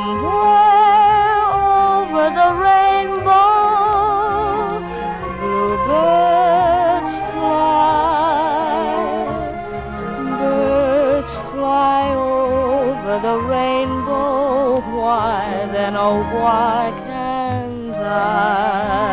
Somewhere over the rainbow, fly. Birds fly over the rainbow. Why then, oh, why can't I?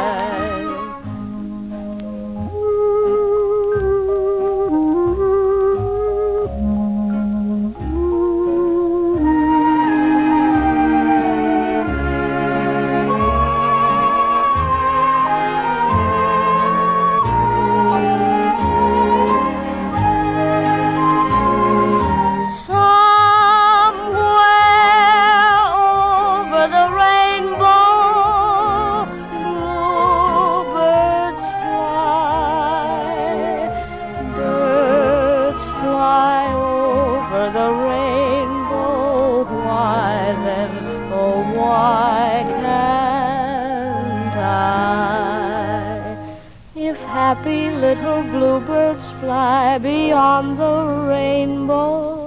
Happy little bluebirds fly beyond the rainbow,